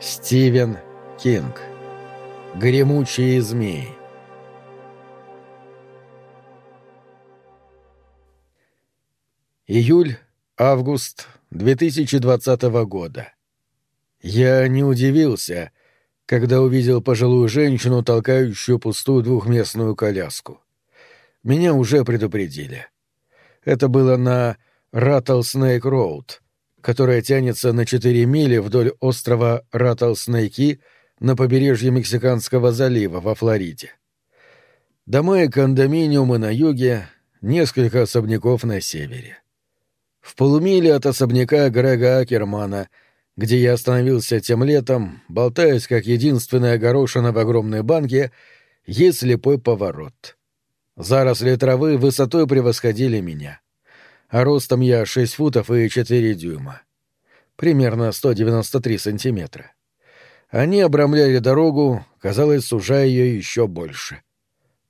Стивен Кинг. Гремучие змеи. Июль, август 2020 года. Я не удивился, когда увидел пожилую женщину, толкающую пустую двухместную коляску. Меня уже предупредили. Это было на Rattlesnake-Роуд — которая тянется на 4 мили вдоль острова Раттлснейки на побережье Мексиканского залива во Флориде. Дома и кондоминиумы на юге, несколько особняков на севере. В полумиле от особняка Грега Акермана, где я остановился тем летом, болтаясь как единственная горошина в огромной банке, есть слепой поворот. Заросли травы высотой превосходили меня — а ростом я 6 футов и 4 дюйма. Примерно 193 сантиметра. Они обрамляли дорогу, казалось, сужая ее еще больше.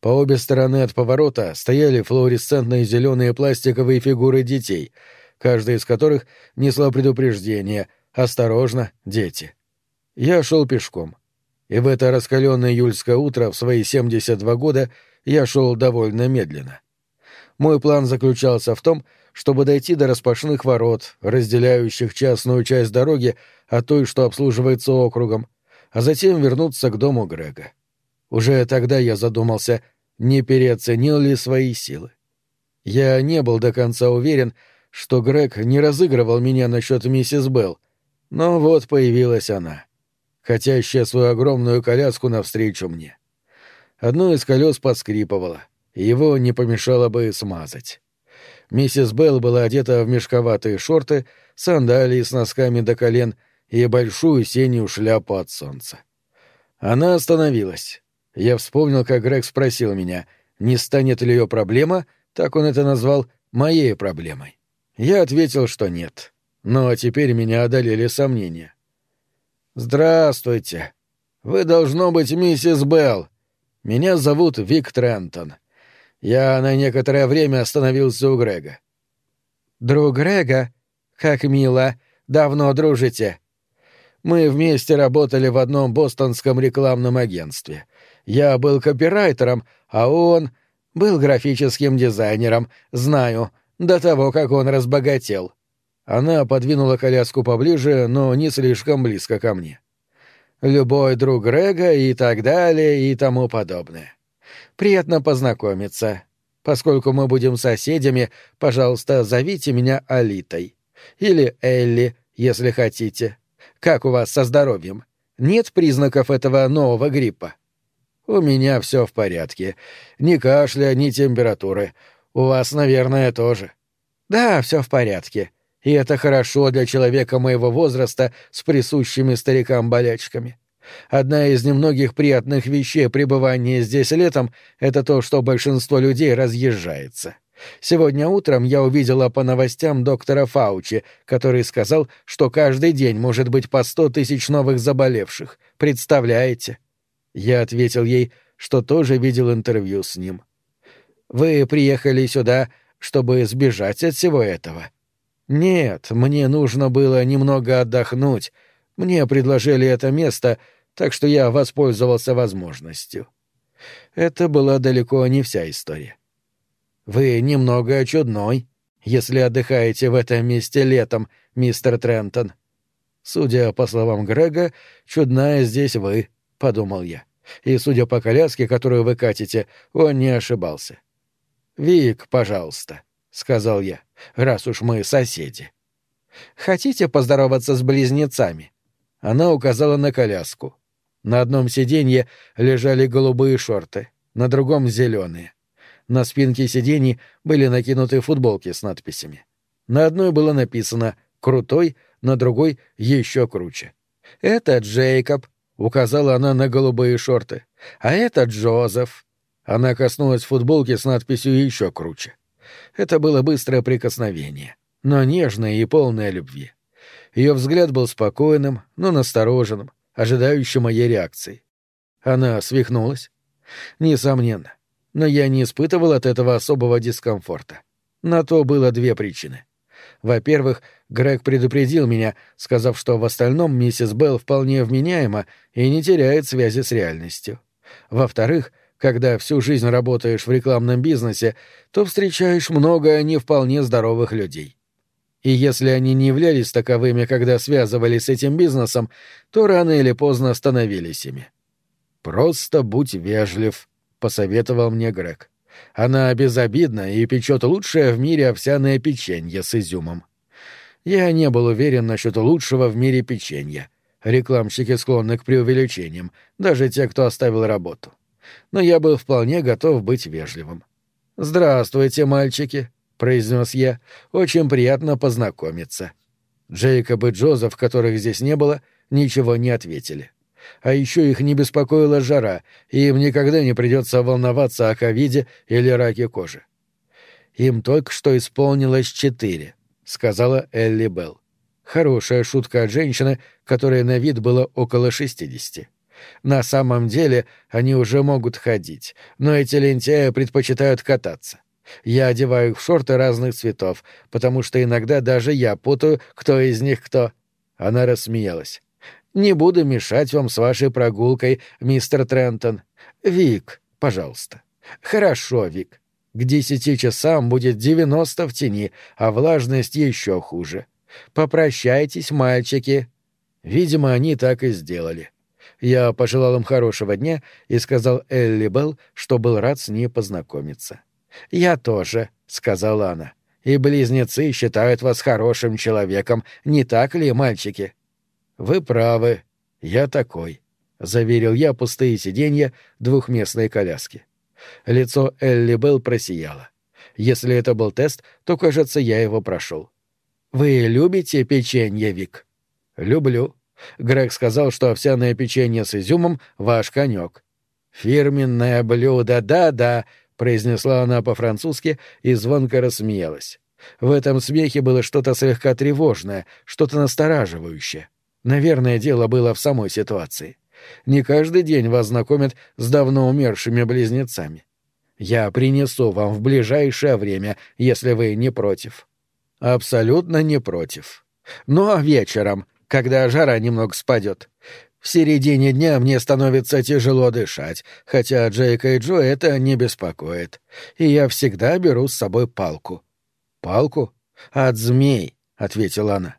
По обе стороны от поворота стояли флуоресцентные зеленые пластиковые фигуры детей, каждая из которых несла предупреждение «Осторожно, дети». Я шел пешком. И в это раскаленное июльское утро в свои 72 года я шел довольно медленно. Мой план заключался в том, чтобы дойти до распашных ворот, разделяющих частную часть дороги от той, что обслуживается округом, а затем вернуться к дому Грега. Уже тогда я задумался, не переоценил ли свои силы. Я не был до конца уверен, что Грег не разыгрывал меня насчет миссис Белл, но вот появилась она, хотящая свою огромную коляску навстречу мне. Одно из колес поскрипывало, и его не помешало бы смазать. Миссис Белл была одета в мешковатые шорты, сандалии с носками до колен и большую синюю шляпу от солнца. Она остановилась. Я вспомнил, как Грег спросил меня, не станет ли ее проблема, так он это назвал, моей проблемой. Я ответил, что нет. Но теперь меня одолели сомнения. «Здравствуйте. Вы, должно быть, миссис Белл. Меня зовут Вик Трентон. Я на некоторое время остановился у Грега. «Друг Грега? Как мило. Давно дружите?» Мы вместе работали в одном бостонском рекламном агентстве. Я был копирайтером, а он был графическим дизайнером, знаю, до того, как он разбогател. Она подвинула коляску поближе, но не слишком близко ко мне. Любой друг Грега и так далее и тому подобное. Приятно познакомиться. Поскольку мы будем соседями, пожалуйста, зовите меня Алитой. Или Элли, если хотите. Как у вас со здоровьем? Нет признаков этого нового гриппа? У меня все в порядке. Ни кашля, ни температуры. У вас, наверное, тоже. Да, все в порядке. И это хорошо для человека моего возраста с присущими старикам болячками. Одна из немногих приятных вещей пребывания здесь летом — это то, что большинство людей разъезжается. Сегодня утром я увидела по новостям доктора Фаучи, который сказал, что каждый день может быть по сто тысяч новых заболевших. Представляете? Я ответил ей, что тоже видел интервью с ним. «Вы приехали сюда, чтобы сбежать от всего этого?» «Нет, мне нужно было немного отдохнуть. Мне предложили это место — так что я воспользовался возможностью. Это была далеко не вся история. Вы немного чудной, если отдыхаете в этом месте летом, мистер Трентон. Судя по словам Грега, чудная здесь вы, — подумал я. И, судя по коляске, которую вы катите, он не ошибался. «Вик, пожалуйста», — сказал я, — «раз уж мы соседи». «Хотите поздороваться с близнецами?» Она указала на коляску. На одном сиденье лежали голубые шорты, на другом — зеленые. На спинке сидений были накинуты футболки с надписями. На одной было написано «Крутой», на другой — «Еще круче». «Это Джейкоб», — указала она на голубые шорты. «А это Джозеф». Она коснулась футболки с надписью «Еще круче». Это было быстрое прикосновение, но нежное и полное любви. Ее взгляд был спокойным, но настороженным, ожидающий моей реакции. Она свихнулась? Несомненно. Но я не испытывал от этого особого дискомфорта. На то было две причины. Во-первых, Грег предупредил меня, сказав, что в остальном миссис Белл вполне вменяема и не теряет связи с реальностью. Во-вторых, когда всю жизнь работаешь в рекламном бизнесе, то встречаешь много не вполне здоровых людей. И если они не являлись таковыми, когда связывались с этим бизнесом, то рано или поздно становились ими. «Просто будь вежлив», — посоветовал мне Грег. «Она безобидна и печет лучшее в мире овсяное печенье с изюмом». Я не был уверен насчет лучшего в мире печенья. Рекламщики склонны к преувеличениям, даже те, кто оставил работу. Но я был вполне готов быть вежливым. «Здравствуйте, мальчики», — произнес я. «Очень приятно познакомиться». Джейкоб и Джозеф, которых здесь не было, ничего не ответили. А еще их не беспокоила жара, и им никогда не придется волноваться о ковиде или раке кожи. Им только что исполнилось четыре, сказала Элли Белл. Хорошая шутка от женщины, которой на вид было около шестидесяти. На самом деле они уже могут ходить, но эти лентяи предпочитают кататься. Я одеваю их в шорты разных цветов, потому что иногда даже я путаю, кто из них кто. Она рассмеялась. Не буду мешать вам с вашей прогулкой, мистер Трентон. Вик, пожалуйста. Хорошо, Вик. К десяти часам будет девяносто в тени, а влажность еще хуже. Попрощайтесь, мальчики. Видимо, они так и сделали. Я пожелал им хорошего дня и сказал Элли Белл, что был рад с ней познакомиться. «Я тоже», — сказала она. «И близнецы считают вас хорошим человеком, не так ли, мальчики?» «Вы правы. Я такой», — заверил я пустые сиденья двухместной коляски. Лицо Элли Белл просияло. Если это был тест, то, кажется, я его прошел. «Вы любите печенье, Вик?» «Люблю». Грег сказал, что овсяное печенье с изюмом — ваш конек. «Фирменное блюдо, да-да», — произнесла она по-французски и звонко рассмеялась. В этом смехе было что-то слегка тревожное, что-то настораживающее. Наверное, дело было в самой ситуации. Не каждый день вас знакомят с давно умершими близнецами. Я принесу вам в ближайшее время, если вы не против. Абсолютно не против. Ну а вечером, когда жара немного спадет. В середине дня мне становится тяжело дышать, хотя Джейка и Джо это не беспокоит. И я всегда беру с собой палку. «Палку? От змей», — ответила она.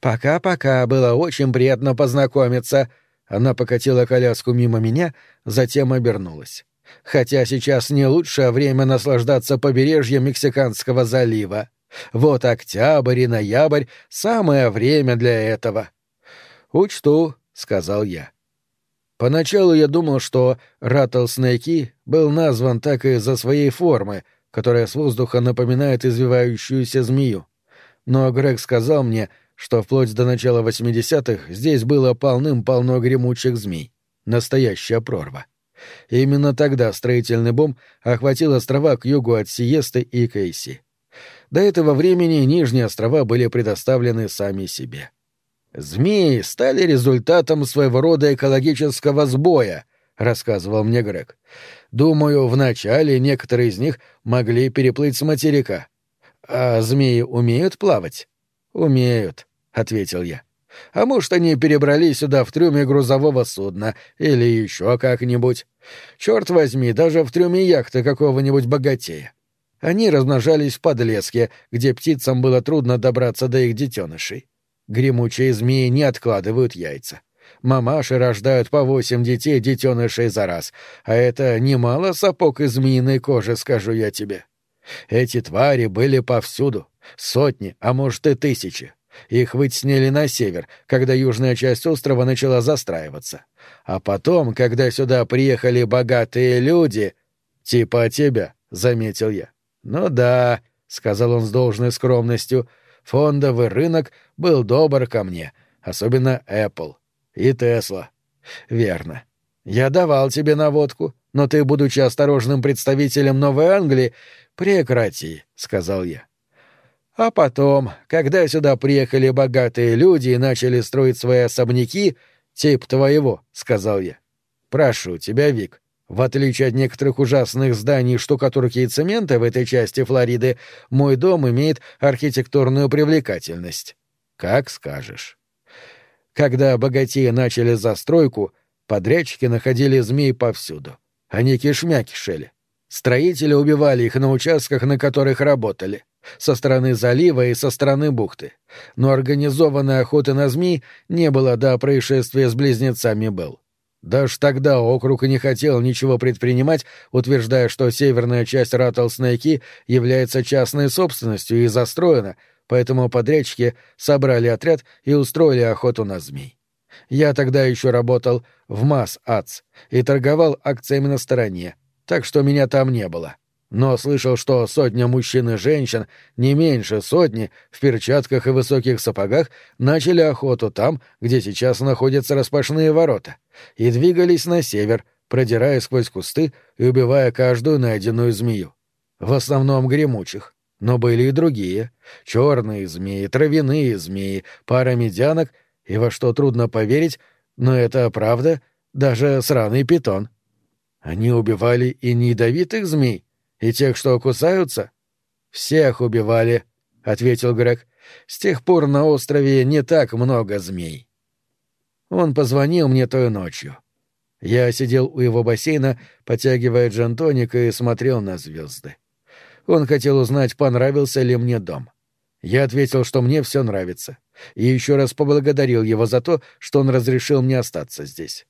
«Пока-пока, было очень приятно познакомиться». Она покатила коляску мимо меня, затем обернулась. «Хотя сейчас не лучшее время наслаждаться побережьем Мексиканского залива. Вот октябрь и ноябрь — самое время для этого». «Учту», — сказал я. Поначалу я думал, что Раттлснейки был назван так из-за своей формы, которая с воздуха напоминает извивающуюся змею. Но Грег сказал мне, что вплоть до начала 80-х здесь было полным-полно гремучих змей. Настоящая прорва. И именно тогда строительный бум охватил острова к югу от Сиесты и Кейси. До этого времени нижние острова были предоставлены сами себе. «Змеи стали результатом своего рода экологического сбоя», — рассказывал мне Грег. «Думаю, вначале некоторые из них могли переплыть с материка. А змеи умеют плавать?» «Умеют. — ответил я. «А может, они перебрались сюда в трюме грузового судна или еще как-нибудь. Черт возьми, даже в трюме яхты какого-нибудь богатея. Они размножались в подлеске, где птицам было трудно добраться до их детенышей. Гремучие змеи не откладывают яйца. Мамаши рождают по восемь детей детенышей за раз, а это немало сапог из змеиной кожи, скажу я тебе. Эти твари были повсюду, сотни, а может и тысячи. Их вытеснили на север, когда южная часть острова начала застраиваться. А потом, когда сюда приехали богатые люди... Типа тебя, — заметил я. Ну да, — сказал он с должной скромностью, — фондовый рынок был добр ко мне, особенно Apple и Tesla. Верно. Я давал тебе наводку, но ты, будучи осторожным представителем Новой Англии, прекрати, — сказал я. А потом, когда сюда приехали богатые люди и начали строить свои особняки, тип твоего, — сказал я. Прошу тебя, Вик, В отличие от некоторых ужасных зданий штукатурки и цемента в этой части Флориды, мой дом имеет архитектурную привлекательность. Как скажешь. Когда богатеи начали застройку, подрядчики находили змей повсюду. Они кишмя кишели. Строители убивали их на участках, на которых работали. Со стороны залива и со стороны бухты. Но организованной охоты на змей не было до происшествия с близнецами Белл. Даже тогда округ не хотел ничего предпринимать, утверждая, что северная часть Раттлснейки является частной собственностью и застроена, поэтому подрядчики собрали отряд и устроили охоту на змей. Я тогда еще работал в Масс-Ац и торговал акциями на стороне, так что меня там не было. Но слышал, что сотня мужчин и женщин, не меньше сотни, в перчатках и высоких сапогах, начали охоту там, где сейчас находятся распашные ворота, и двигались на север, продирая сквозь кусты и убивая каждую найденную змею. В основном гремучих, но были и другие — черные змеи, травяные змеи, пара медянок и, во что трудно поверить, но это правда, даже сраный питон. Они убивали и неядовитых змей, и тех, что кусаются? Всех убивали, — ответил Грег. С тех пор на острове не так много змей. Он позвонил мне той ночью. Я сидел у его бассейна, потягивая джантоник и смотрел на звезды. Он хотел узнать, понравился ли мне дом. Я ответил, что мне все нравится, и еще раз поблагодарил его за то, что он разрешил мне остаться здесь.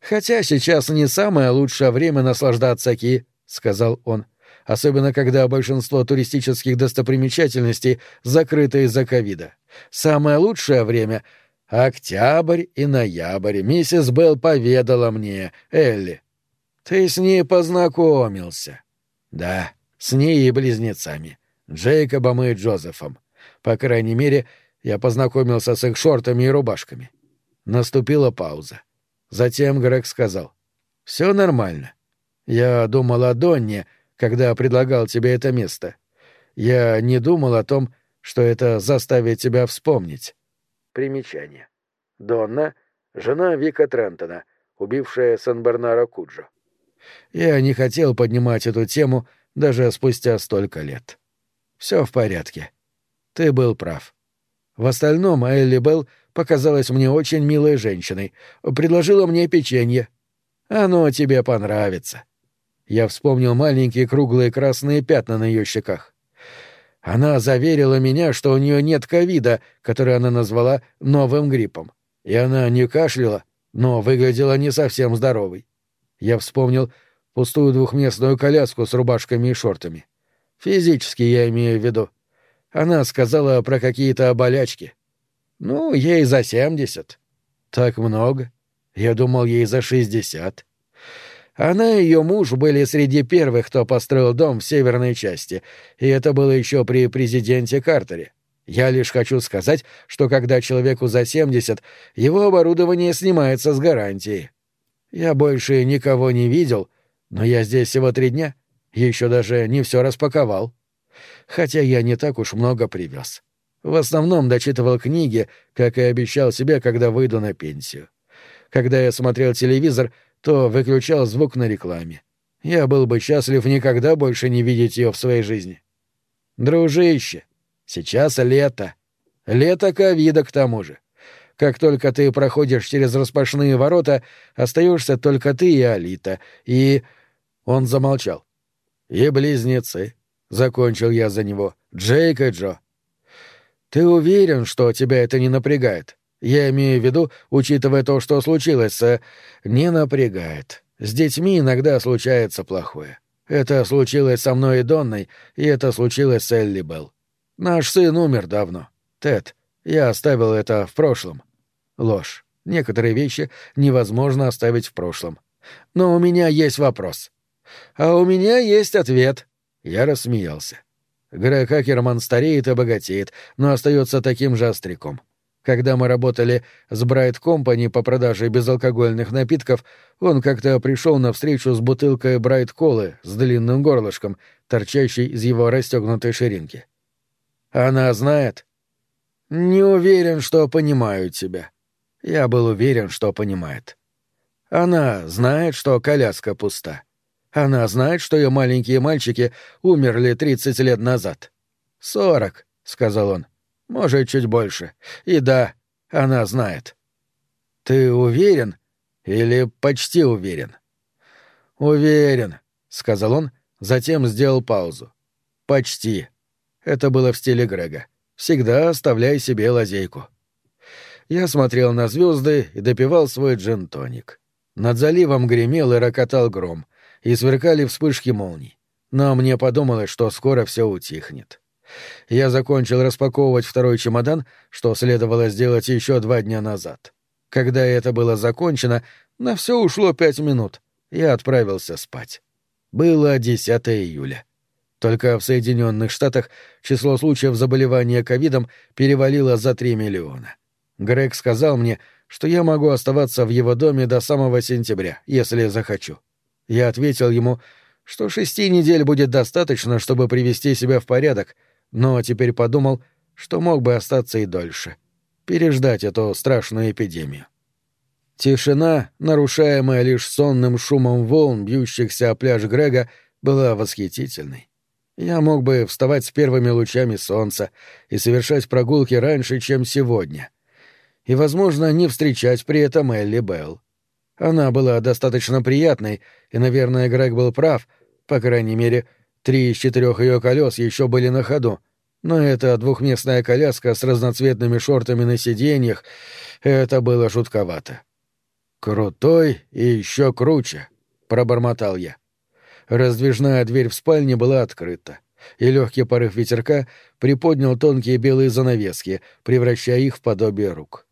«Хотя сейчас не самое лучшее время наслаждаться Ки», — сказал он особенно когда большинство туристических достопримечательностей закрыто из-за ковида. Самое лучшее время — октябрь и ноябрь. Миссис Белл поведала мне, Элли. Ты с ней познакомился. Да, с ней и близнецами. Джейкобом и Джозефом. По крайней мере, я познакомился с их шортами и рубашками. Наступила пауза. Затем Грег сказал. «Все нормально. Я думал о Донне, — когда предлагал тебе это место. Я не думал о том, что это заставит тебя вспомнить. Примечание. Донна — жена Вика Трентона, убившая Сан-Бернара Куджо. Я не хотел поднимать эту тему даже спустя столько лет. Все в порядке. Ты был прав. В остальном Элли Белл показалась мне очень милой женщиной, предложила мне печенье. Оно тебе понравится. Я вспомнил маленькие круглые красные пятна на ее щеках. Она заверила меня, что у нее нет ковида, который она назвала новым гриппом. И она не кашляла, но выглядела не совсем здоровой. Я вспомнил пустую двухместную коляску с рубашками и шортами. Физически я имею в виду. Она сказала про какие-то болячки. Ну, ей за семьдесят. Так много. Я думал, ей за шестьдесят. Она и ее муж были среди первых, кто построил дом в северной части, и это было еще при президенте Картере. Я лишь хочу сказать, что когда человеку за 70, его оборудование снимается с гарантией. Я больше никого не видел, но я здесь всего три дня, еще даже не все распаковал. Хотя я не так уж много привез. В основном дочитывал книги, как и обещал себе, когда выйду на пенсию. Когда я смотрел телевизор, то выключал звук на рекламе. Я был бы счастлив никогда больше не видеть ее в своей жизни. Дружище, сейчас лето. Лето ковида к тому же. Как только ты проходишь через распашные ворота, остаешься только ты и Алита, и... Он замолчал. И близнецы. Закончил я за него. Джейк и Джо. Ты уверен, что тебя это не напрягает? Я имею в виду, учитывая то, что случилось, не напрягает. С детьми иногда случается плохое. Это случилось со мной и Донной, и это случилось с Элли Белл. Наш сын умер давно. Тед, я оставил это в прошлом. Ложь. Некоторые вещи невозможно оставить в прошлом. Но у меня есть вопрос. А у меня есть ответ. Я рассмеялся. Грег Акерман стареет и богатеет, но остается таким же остряком. Когда мы работали с Брайт Компани по продаже безалкогольных напитков, он как-то пришел на встречу с бутылкой Брайт Колы с длинным горлышком, торчащей из его расстегнутой ширинки. Она знает? Не уверен, что понимаю тебя. Я был уверен, что понимает. Она знает, что коляска пуста. Она знает, что ее маленькие мальчики умерли тридцать лет назад. «Сорок», — сказал он. «Может, чуть больше. И да, она знает». «Ты уверен? Или почти уверен?» «Уверен», — сказал он, затем сделал паузу. «Почти». Это было в стиле Грега. «Всегда оставляй себе лазейку». Я смотрел на звезды и допивал свой джин-тоник. Над заливом гремел и рокотал гром, и сверкали вспышки молний. Но мне подумалось, что скоро все утихнет. Я закончил распаковывать второй чемодан, что следовало сделать еще два дня назад. Когда это было закончено, на все ушло пять минут. Я отправился спать. Было 10 июля. Только в Соединенных Штатах число случаев заболевания ковидом перевалило за 3 миллиона. Грег сказал мне, что я могу оставаться в его доме до самого сентября, если захочу. Я ответил ему, что шести недель будет достаточно, чтобы привести себя в порядок, но теперь подумал, что мог бы остаться и дольше. Переждать эту страшную эпидемию. Тишина, нарушаемая лишь сонным шумом волн, бьющихся о пляж Грега, была восхитительной. Я мог бы вставать с первыми лучами солнца и совершать прогулки раньше, чем сегодня — и, возможно, не встречать при этом Элли Белл. Она была достаточно приятной, и, наверное, Грег был прав, по крайней мере, три из четырех ее колес еще были на ходу, но эта двухместная коляска с разноцветными шортами на сиденьях — это было жутковато. «Крутой и еще круче», — пробормотал я. Раздвижная дверь в спальне была открыта, и легкий порыв ветерка приподнял тонкие белые занавески, превращая их в подобие рук.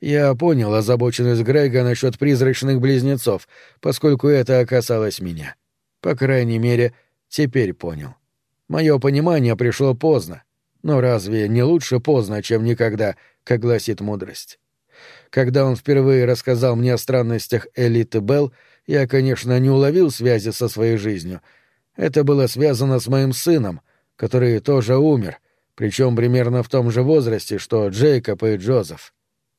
Я понял озабоченность Грега насчет призрачных близнецов, поскольку это касалось меня. По крайней мере, теперь понял. Мое понимание пришло поздно, но разве не лучше поздно, чем никогда, как гласит мудрость? Когда он впервые рассказал мне о странностях Элиты Белл, я, конечно, не уловил связи со своей жизнью. Это было связано с моим сыном, который тоже умер, причем примерно в том же возрасте, что Джейкоб и Джозеф.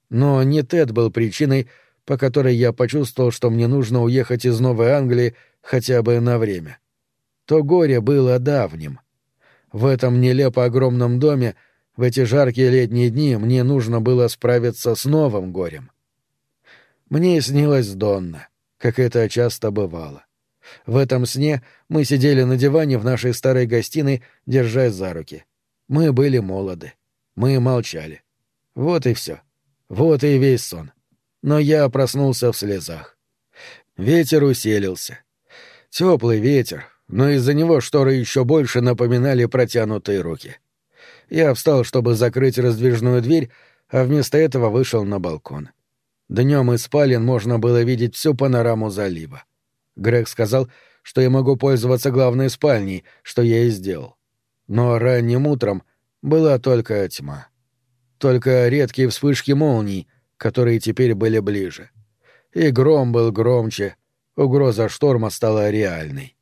Но не Тед был причиной, по которой я почувствовал, что мне нужно уехать из Новой Англии хотя бы на время. То горе было давним. В этом нелепо огромном доме в эти жаркие летние дни мне нужно было справиться с новым горем. Мне снилась Донна, как это часто бывало. В этом сне мы сидели на диване в нашей старой гостиной, держась за руки. Мы были молоды. Мы молчали. Вот и все. — вот и весь сон. Но я проснулся в слезах. Ветер усилился. Теплый ветер, но из-за него шторы еще больше напоминали протянутые руки. Я встал, чтобы закрыть раздвижную дверь, а вместо этого вышел на балкон. Днем из спален можно было видеть всю панораму залива. Грег сказал, что я могу пользоваться главной спальней, что я и сделал. Но ранним утром была только тьма только редкие вспышки молний, которые теперь были ближе. И гром был громче, угроза шторма стала реальной.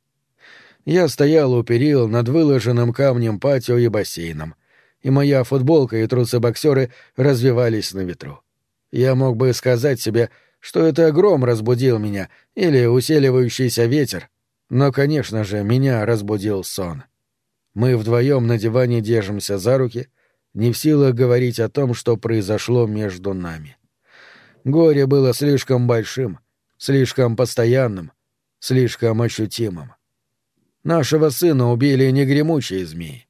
Я стоял у перил над выложенным камнем патио и бассейном, и моя футболка и трусы-боксеры развивались на ветру. Я мог бы сказать себе, что это гром разбудил меня или усиливающийся ветер, но, конечно же, меня разбудил сон. Мы вдвоем на диване держимся за руки — не в силах говорить о том, что произошло между нами. Горе было слишком большим, слишком постоянным, слишком ощутимым. Нашего сына убили не гремучие змеи.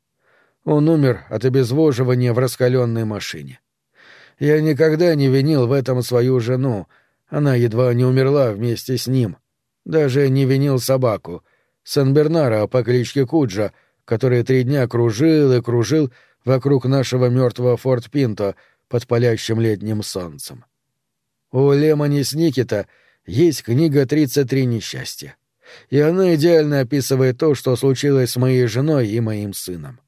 Он умер от обезвоживания в раскаленной машине. Я никогда не винил в этом свою жену, она едва не умерла вместе с ним. Даже не винил собаку, Сан-Бернара по кличке Куджа, который три дня кружил и кружил, вокруг нашего мертвого Форт Пинто под палящим летним солнцем. У Лемони Сникета есть книга «33 несчастья», и она идеально описывает то, что случилось с моей женой и моим сыном.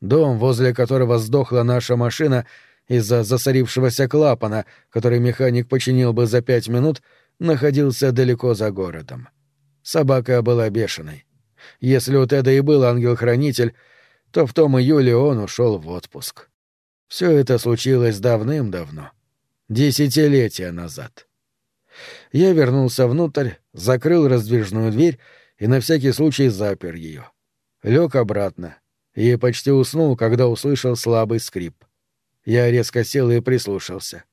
Дом, возле которого сдохла наша машина из-за засорившегося клапана, который механик починил бы за пять минут, находился далеко за городом. Собака была бешеной. Если у Теда и был ангел-хранитель, то в том июле он ушел в отпуск. Все это случилось давным-давно, десятилетия назад. Я вернулся внутрь, закрыл раздвижную дверь и на всякий случай запер ее. Лег обратно и почти уснул, когда услышал слабый скрип. Я резко сел и прислушался.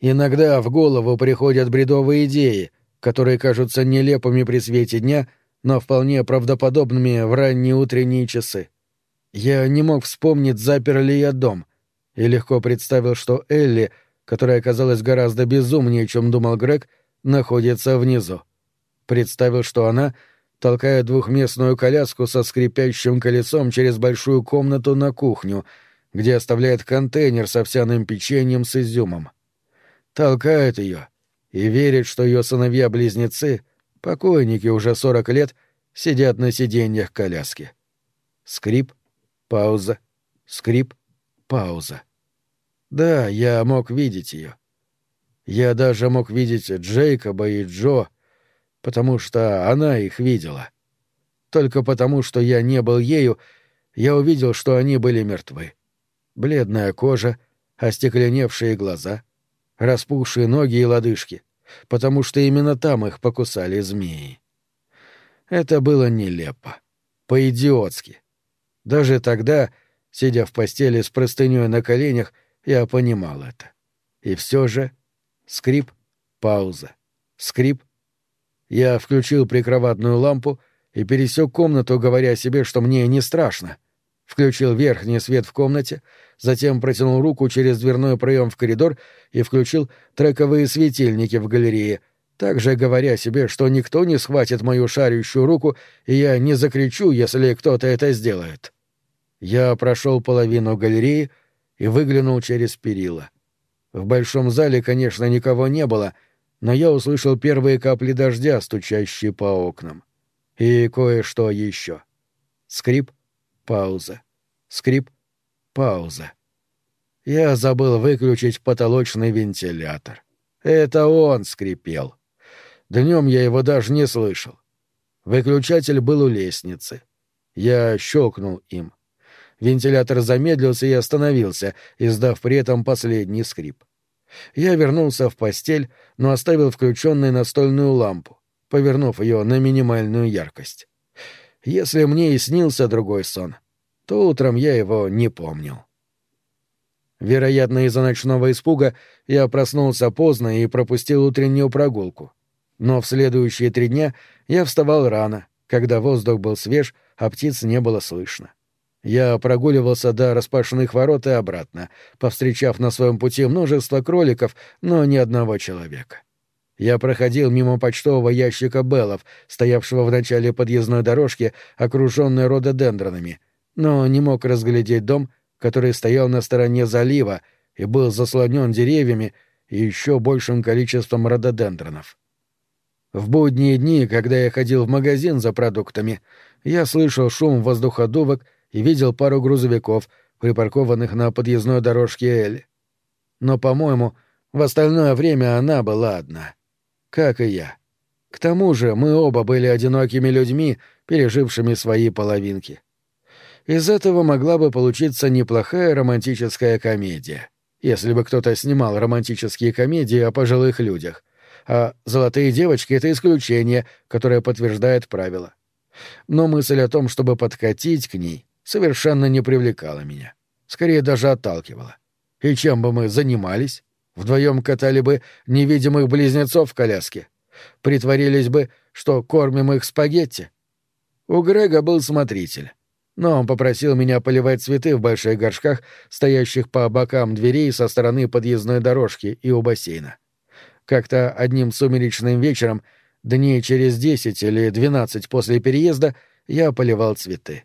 Иногда в голову приходят бредовые идеи, которые кажутся нелепыми при свете дня, но вполне правдоподобными в ранние утренние часы. Я не мог вспомнить, запер ли я дом, и легко представил, что Элли, которая оказалась гораздо безумнее, чем думал Грег, находится внизу. Представил, что она толкает двухместную коляску со скрипящим колесом через большую комнату на кухню, где оставляет контейнер с овсяным печеньем с изюмом. Толкает ее и верит, что ее сыновья-близнецы, покойники уже сорок лет, сидят на сиденьях коляски. Скрип — Пауза. Скрип. Пауза. Да, я мог видеть ее. Я даже мог видеть Джейкоба и Джо, потому что она их видела. Только потому, что я не был ею, я увидел, что они были мертвы. Бледная кожа, остекленевшие глаза, распухшие ноги и лодыжки, потому что именно там их покусали змеи. Это было нелепо, по-идиотски. Даже тогда, сидя в постели с простыней на коленях, я понимал это. И все же скрип, пауза, скрип. Я включил прикроватную лампу и пересек комнату, говоря себе, что мне не страшно. Включил верхний свет в комнате, затем протянул руку через дверной проем в коридор и включил трековые светильники в галерее, также говоря себе, что никто не схватит мою шарящую руку, и я не закричу, если кто-то это сделает. Я прошел половину галереи и выглянул через перила. В большом зале, конечно, никого не было, но я услышал первые капли дождя, стучащие по окнам. И кое-что еще. Скрип, пауза. Скрип, пауза. Я забыл выключить потолочный вентилятор. Это он скрипел. Днем я его даже не слышал. Выключатель был у лестницы. Я щелкнул им. Вентилятор замедлился и остановился, издав при этом последний скрип. Я вернулся в постель, но оставил включенной настольную лампу, повернув ее на минимальную яркость. Если мне и снился другой сон, то утром я его не помнил. Вероятно, из-за ночного испуга я проснулся поздно и пропустил утреннюю прогулку. Но в следующие три дня я вставал рано, когда воздух был свеж, а птиц не было слышно. Я прогуливался до распашных ворот и обратно, повстречав на своем пути множество кроликов, но ни одного человека. Я проходил мимо почтового ящика Беллов, стоявшего в начале подъездной дорожки, окруженной рододендронами, но не мог разглядеть дом, который стоял на стороне залива и был заслонен деревьями и еще большим количеством рододендронов. В будние дни, когда я ходил в магазин за продуктами, я слышал шум воздуходувок и видел пару грузовиков, припаркованных на подъездной дорожке Элли. Но, по-моему, в остальное время она была одна. Как и я. К тому же мы оба были одинокими людьми, пережившими свои половинки. Из этого могла бы получиться неплохая романтическая комедия, если бы кто-то снимал романтические комедии о пожилых людях. А «Золотые девочки» — это исключение, которое подтверждает правило. Но мысль о том, чтобы подкатить к ней, совершенно не привлекала меня. Скорее даже отталкивала. И чем бы мы занимались? Вдвоем катали бы невидимых близнецов в коляске. Притворились бы, что кормим их спагетти. У Грега был смотритель. Но он попросил меня поливать цветы в больших горшках, стоящих по бокам дверей со стороны подъездной дорожки и у бассейна. Как-то одним сумеречным вечером, дней через десять или двенадцать после переезда, я поливал цветы.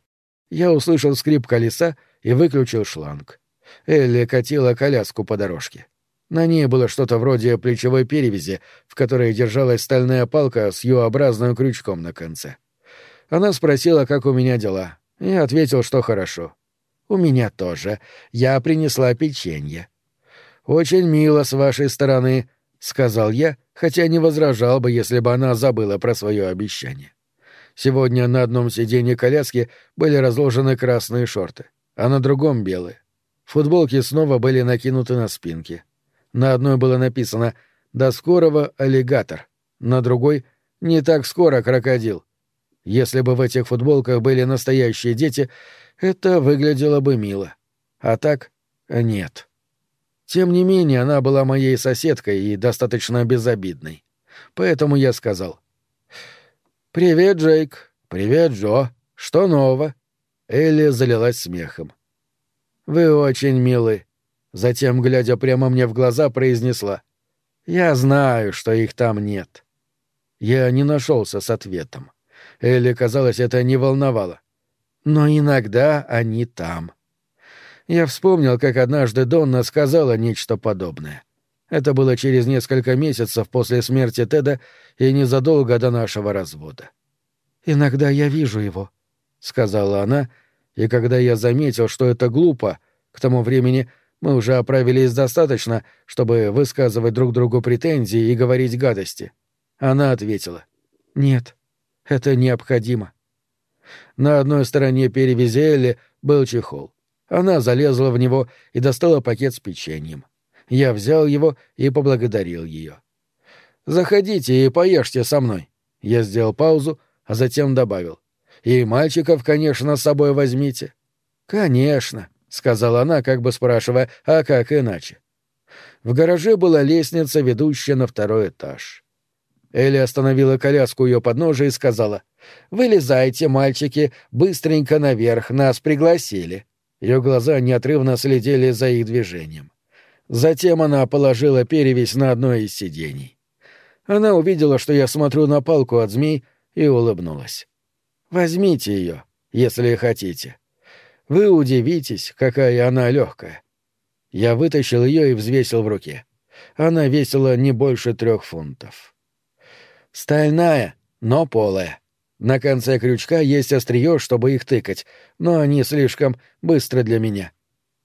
Я услышал скрип колеса и выключил шланг. Элли катила коляску по дорожке. На ней было что-то вроде плечевой перевязи, в которой держалась стальная палка с ю-образным крючком на конце. Она спросила, как у меня дела. Я ответил, что хорошо. «У меня тоже. Я принесла печенье». «Очень мило с вашей стороны», — сказал я, хотя не возражал бы, если бы она забыла про свое обещание. Сегодня на одном сиденье коляски были разложены красные шорты, а на другом — белые. Футболки снова были накинуты на спинки. На одной было написано До скорого аллигатор. На другой — не так скоро крокодил. Если бы в этих футболках были настоящие дети, это выглядело бы мило. А так — нет. Тем не менее, она была моей соседкой и достаточно безобидной. Поэтому я сказал. «Привет, Джейк. Привет, Джо. Что нового?» Элли залилась смехом. «Вы очень милы», Затем, глядя прямо мне в глаза, произнесла. «Я знаю, что их там нет». Я не нашелся с ответом. Элли, казалось, это не волновало. Но иногда они там. Я вспомнил, как однажды Донна сказала нечто подобное. Это было через несколько месяцев после смерти Теда и незадолго до нашего развода. «Иногда я вижу его», — сказала она, и когда я заметил, что это глупо, к тому времени мы уже оправились достаточно, чтобы высказывать друг другу претензии и говорить гадости. Она ответила. «Нет, это необходимо». На одной стороне перевязи Элли был чехол. Она залезла в него и достала пакет с печеньем. Я взял его и поблагодарил ее. «Заходите и поешьте со мной». Я сделал паузу, а затем добавил. «И мальчиков, конечно, с собой возьмите». «Конечно», — сказала она, как бы спрашивая, а как иначе. В гараже была лестница, ведущая на второй этаж. Элли остановила коляску ее подножия и сказала, «Вылезайте, мальчики, быстренько наверх, нас пригласили». Ее глаза неотрывно следили за их движением. Затем она положила перевязь на одно из сидений. Она увидела, что я смотрю на палку от змей, и улыбнулась. «Возьмите ее, если хотите. Вы удивитесь, какая она легкая. Я вытащил ее и взвесил в руке. Она весила не больше трех фунтов. Стальная, но полая. На конце крючка есть острие, чтобы их тыкать, но они слишком быстро для меня.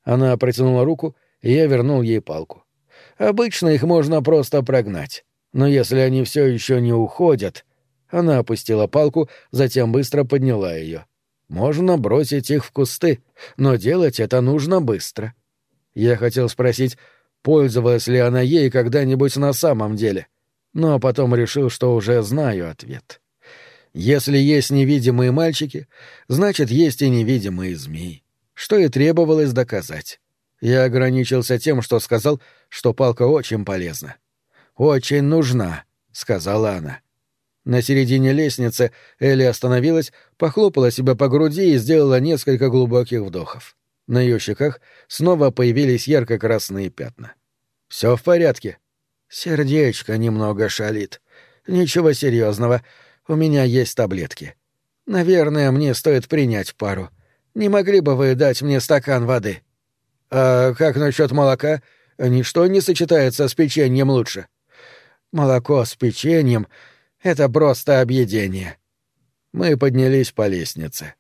Она протянула руку, я вернул ей палку. Обычно их можно просто прогнать. Но если они все еще не уходят... Она опустила палку, затем быстро подняла ее. Можно бросить их в кусты, но делать это нужно быстро. Я хотел спросить, пользовалась ли она ей когда-нибудь на самом деле, но потом решил, что уже знаю ответ. Если есть невидимые мальчики, значит, есть и невидимые змеи, что и требовалось доказать. Я ограничился тем, что сказал, что палка очень полезна. «Очень нужна», — сказала она. На середине лестницы Элли остановилась, похлопала себя по груди и сделала несколько глубоких вдохов. На ее щеках снова появились ярко-красные пятна. Все в порядке. Сердечко немного шалит. Ничего серьезного. У меня есть таблетки. Наверное, мне стоит принять пару. Не могли бы вы дать мне стакан воды? А как насчет молока? Ничто не сочетается с печеньем лучше. Молоко с печеньем это просто объедение. Мы поднялись по лестнице.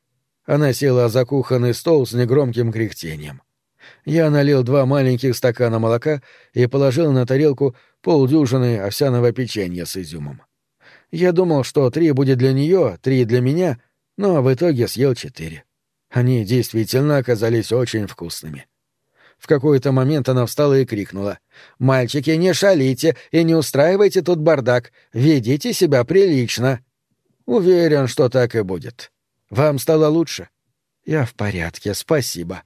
Она села за кухонный стол с негромким кряхтением. Я налил два маленьких стакана молока и положил на тарелку полдюжины овсяного печенья с изюмом. Я думал, что три будет для нее, три для меня, но в итоге съел четыре. Они действительно оказались очень вкусными. В какой-то момент она встала и крикнула. «Мальчики, не шалите и не устраивайте тут бардак. Ведите себя прилично». «Уверен, что так и будет. Вам стало лучше?» «Я в порядке, спасибо».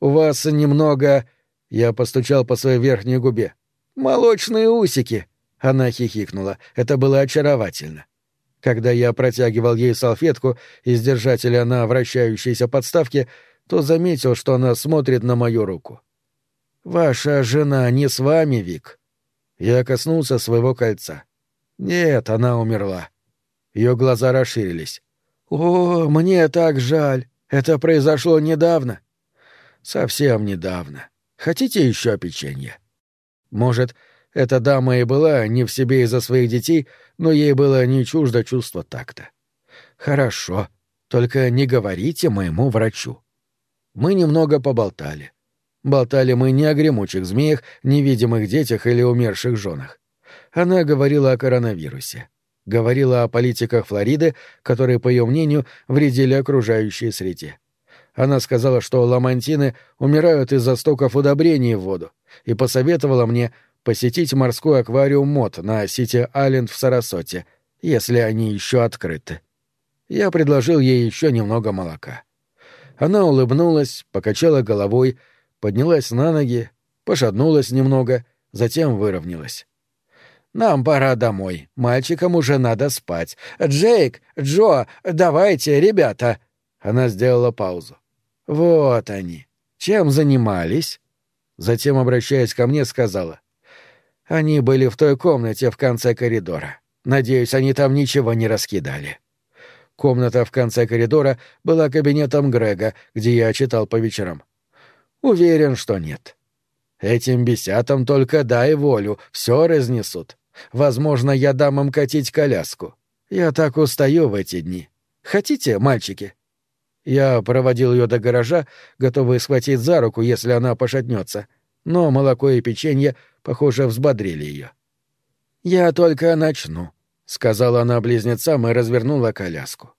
«У вас немного...» Я постучал по своей верхней губе. «Молочные усики!» Она хихикнула. Это было очаровательно. Когда я протягивал ей салфетку из держателя на вращающейся подставке, то заметил, что она смотрит на мою руку. «Ваша жена не с вами, Вик?» Я коснулся своего кольца. «Нет, она умерла». Ее глаза расширились. «О, мне так жаль. Это произошло недавно». «Совсем недавно. Хотите еще печенье?» «Может, эта дама и была не в себе из-за своих детей, но ей было не чуждо чувство такта». «Хорошо. Только не говорите моему врачу». Мы немного поболтали. Болтали мы не о гремучих змеях, невидимых детях или умерших женах. Она говорила о коронавирусе. Говорила о политиках Флориды, которые, по ее мнению, вредили окружающей среде. Она сказала, что ламантины умирают из-за стоков удобрений в воду, и посоветовала мне посетить морской аквариум МОД на Сити-Айленд в Сарасоте, если они еще открыты. Я предложил ей еще немного молока. Она улыбнулась, покачала головой, поднялась на ноги, пошатнулась немного, затем выровнялась. «Нам пора домой. Мальчикам уже надо спать. Джейк, Джо, давайте, ребята!» Она сделала паузу. «Вот они. Чем занимались?» Затем, обращаясь ко мне, сказала. «Они были в той комнате в конце коридора. Надеюсь, они там ничего не раскидали». Комната в конце коридора была кабинетом Грега, где я читал по вечерам. Уверен, что нет. Этим бесятам только дай волю, все разнесут. Возможно, я дам им катить коляску. Я так устаю в эти дни. Хотите, мальчики? Я проводил ее до гаража, готовый схватить за руку, если она пошатнется, но молоко и печенье, похоже, взбодрили ее. «Я только начну», — сказала она близнецам и развернула коляску.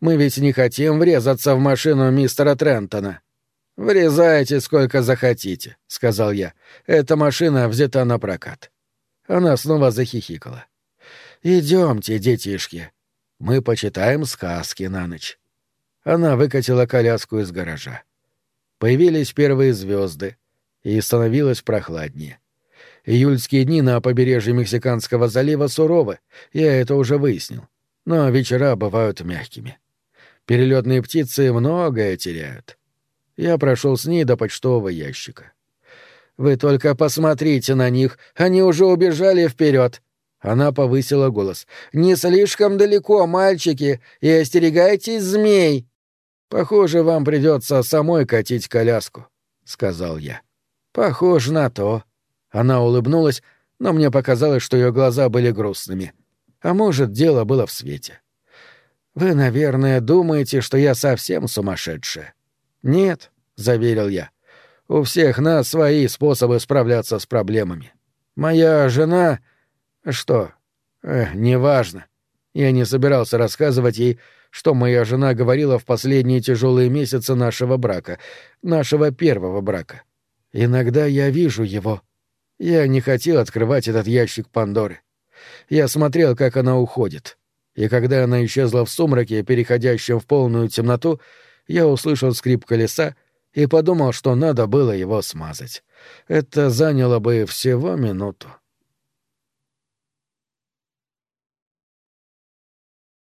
«Мы ведь не хотим врезаться в машину мистера Трентона». «Врезайте сколько захотите», — сказал я. «Эта машина взята на прокат». Она снова захихикала. «Идемте, детишки. Мы почитаем сказки на ночь». Она выкатила коляску из гаража. Появились первые звезды, и становилось прохладнее. Июльские дни на побережье Мексиканского залива суровы, я это уже выяснил, но вечера бывают мягкими. Перелетные птицы многое теряют. Я прошел с ней до почтового ящика. «Вы только посмотрите на них, они уже убежали вперед. Она повысила голос. «Не слишком далеко, мальчики, и остерегайтесь змей!» «Похоже, вам придется самой катить коляску», — сказал я. «Похоже на то». Она улыбнулась, но мне показалось, что ее глаза были грустными. А может, дело было в свете. «Вы, наверное, думаете, что я совсем сумасшедшая». «Нет», — заверил я. «У всех нас свои способы справляться с проблемами. Моя жена... Что? Эх, неважно. Я не собирался рассказывать ей, что моя жена говорила в последние тяжелые месяцы нашего брака, нашего первого брака. Иногда я вижу его. Я не хотел открывать этот ящик Пандоры. Я смотрел, как она уходит. И когда она исчезла в сумраке, переходящем в полную темноту, я услышал скрип колеса и подумал, что надо было его смазать. Это заняло бы всего минуту.